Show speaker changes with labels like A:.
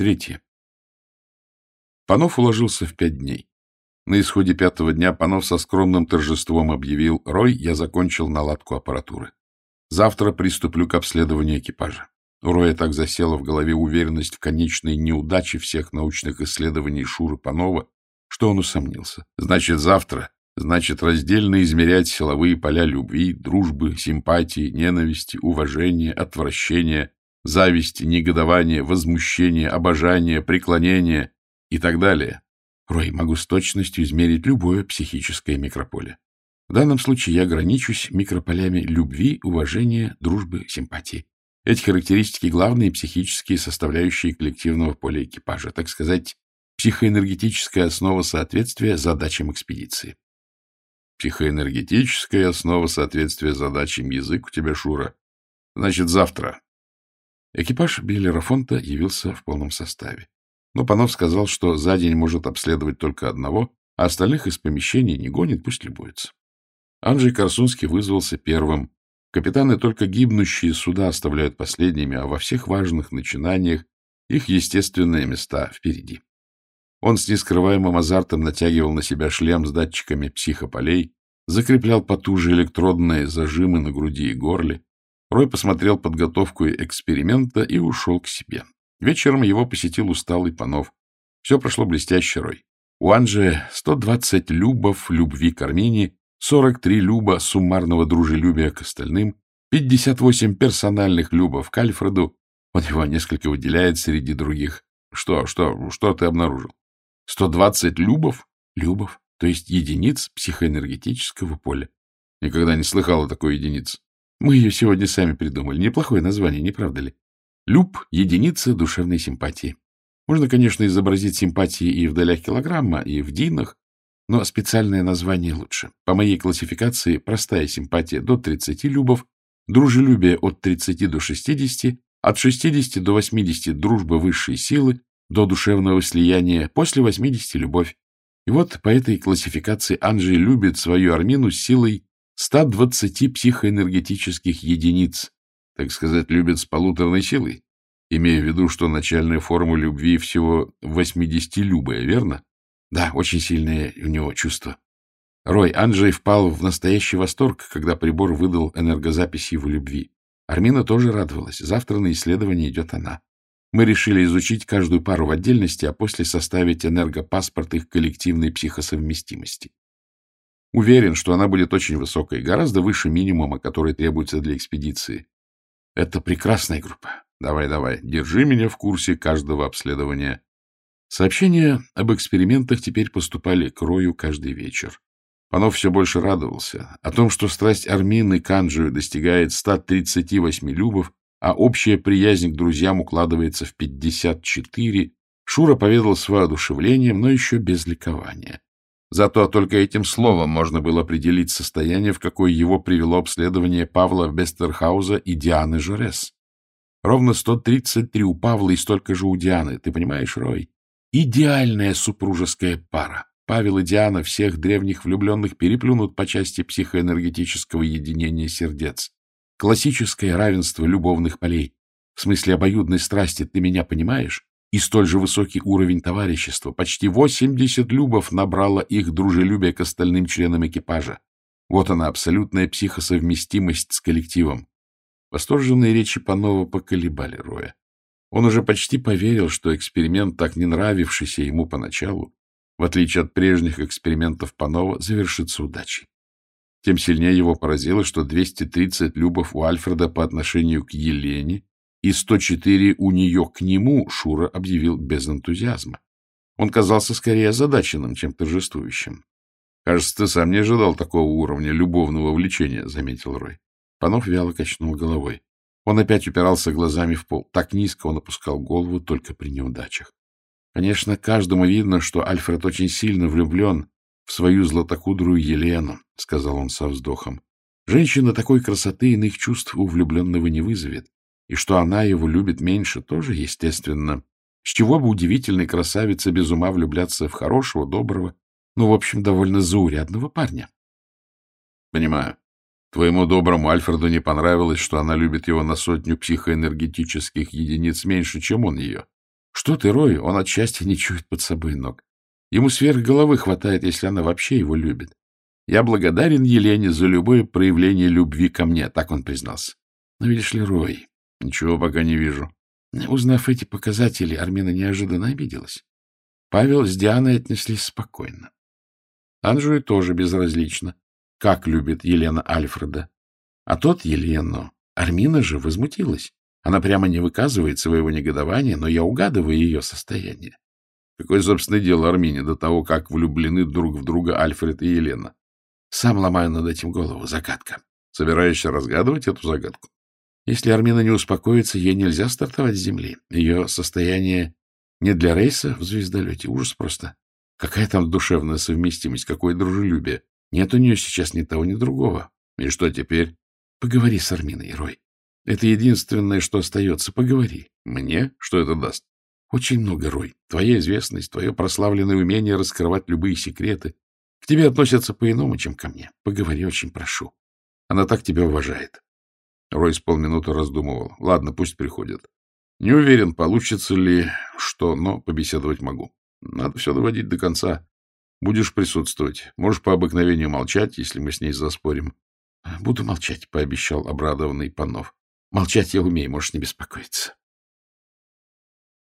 A: Третье. Панов уложился в пять дней. На исходе пятого дня Панов со скромным торжеством объявил «Рой, я закончил наладку аппаратуры. Завтра приступлю к обследованию экипажа». У Роя так засела в голове уверенность в конечной неудаче всех научных исследований Шуры Панова, что он усомнился. Значит, завтра, значит, раздельно измерять силовые поля любви, дружбы, симпатии, ненависти, уважения, отвращения, зависти, негодования, возмущения, обожания, преклонения и так далее. Рой, могу с точностью измерить любое психическое микрополе. В данном случае я ограничусь микрополями любви, уважения, дружбы, симпатии. Эти характеристики — главные психические составляющие коллективного поля экипажа, так сказать, психоэнергетическая основа соответствия задачам экспедиции. Психоэнергетическая основа соответствия задачам язык у тебя, Шура. Значит, завтра. Экипаж Биллера-Фонта явился в полном составе. Но Панов сказал, что за день может обследовать только одного, а остальных из помещения не гонит, пусть любуется. Анджей Корсунский вызвался первым. Капитаны только гибнущие суда оставляют последними, а во всех важных начинаниях их естественные места впереди. Он с нескрываемым азартом натягивал на себя шлем с датчиками психополей, закреплял потуже электродные зажимы на груди и горле. Рой посмотрел подготовку эксперимента и ушел к себе. Вечером его посетил усталый Панов. Все прошло блестяще, Рой. У Анжи 120 любов любви к Армении, 43 люба суммарного дружелюбия к остальным, 58 персональных любов к Альфреду. Он его несколько выделяет среди других. Что, что, что ты обнаружил? 120 любов? Любов, то есть единиц психоэнергетического поля. Никогда не слыхал о такой единице. Мы ее сегодня сами придумали. Неплохое название, не правда ли? Люб — единица душевной симпатии. Можно, конечно, изобразить симпатии и в долях килограмма, и в динах, но специальное название лучше. По моей классификации простая симпатия до 30 любов, дружелюбие от 30 до 60, от 60 до 80 дружба высшей силы, до душевного слияния, после 80 любовь. И вот по этой классификации Анжи любит свою Армину силой 120 психоэнергетических единиц, так сказать, любит с полуторной силой, имея в виду, что начальная форма любви всего 80-любая, верно? Да, очень сильное у него чувство. Рой Анджей впал в настоящий восторг, когда прибор выдал энергозапись его любви. Армина тоже радовалась. Завтра на исследование идет она. Мы решили изучить каждую пару в отдельности, а после составить энергопаспорт их коллективной психосовместимости. Уверен, что она будет очень высокой, гораздо выше минимума, который требуется для экспедиции. Это прекрасная группа. Давай, давай, держи меня в курсе каждого обследования. Сообщения об экспериментах теперь поступали к Рою каждый вечер. Панов все больше радовался. О том, что страсть Армины к Анджию достигает 138 любов, а общая приязнь к друзьям укладывается в 54, Шура поведал с воодушевлением, но еще без ликования. Зато только этим словом можно было определить состояние, в какое его привело обследование Павла Бестерхауза и Дианы Жорес. Ровно 133 у Павла и столько же у Дианы, ты понимаешь, Рой? Идеальная супружеская пара. Павел и Диана всех древних влюбленных переплюнут по части психоэнергетического единения сердец. Классическое равенство любовных полей. В смысле обоюдной страсти, ты меня понимаешь? И столь же высокий уровень товарищества. Почти 80 любов набрало их дружелюбие к остальным членам экипажа. Вот она, абсолютная психосовместимость с коллективом. Восторженные речи Панова поколебали Роя. Он уже почти поверил, что эксперимент, так не нравившийся ему поначалу, в отличие от прежних экспериментов Панова, завершится удачей. Тем сильнее его поразило, что 230 любов у Альфреда по отношению к Елене и 104 у нее к нему Шура объявил без энтузиазма. Он казался скорее озадаченным, чем торжествующим. — Кажется, ты сам не ожидал такого уровня любовного влечения, — заметил Рой. Панов вяло качнул головой. Он опять упирался глазами в пол. Так низко он опускал голову только при неудачах. Конечно, каждому видно, что Альфред очень сильно влюблен в свою златокудрую Елену, — сказал он со вздохом. Женщина такой красоты иных чувств у влюбленного не вызовет. И что она его любит меньше, тоже естественно. С чего бы удивительной красавице без ума влюбляться в хорошего, доброго, ну, в общем, довольно заурядного парня? — Понимаю. Твоему доброму Альфреду не понравилось, что она любит его на сотню психоэнергетических единиц меньше, чем он ее. Что ты, Рой, он от счастья не чует под собой ног. Ему сверх головы хватает, если она вообще его любит. Я благодарен Елене за любое проявление любви ко мне, так он признался. Но видишь ли, Рой, ничего пока не вижу. Узнав эти показатели, Армина неожиданно обиделась. Павел с Дианой отнеслись спокойно. Анжуе тоже безразлично, как любит Елена Альфреда. А тот Елену. Армина же возмутилась. Она прямо не выказывает своего негодования, но я угадываю ее состояние. Какое, собственно, дело Армине до того, как влюблены друг в друга Альфред и Елена? Сам ломаю над этим голову. Загадка. Собираешься разгадывать эту загадку? Если Армина не успокоится, ей нельзя стартовать с земли. Ее состояние не для рейса в звездолете. Ужас просто. Какая там душевная совместимость, какое дружелюбие. Нет у нее сейчас ни того, ни другого. И что теперь? Поговори с Арминой, Рой. Это единственное, что остается. Поговори. Мне? Что это даст? Очень много, Рой. Твоя известность, твое прославленное умение раскрывать любые секреты. К тебе относятся по-иному, чем ко мне. Поговори, очень прошу. Она так тебя уважает. Рой с полминуты раздумывал. Ладно, пусть приходит. Не уверен, получится ли что, но побеседовать могу. Надо все доводить до конца. Будешь присутствовать. Можешь по обыкновению молчать, если мы с ней заспорим. — Буду молчать, — пообещал обрадованный Панов. — Молчать я умею, можешь не беспокоиться.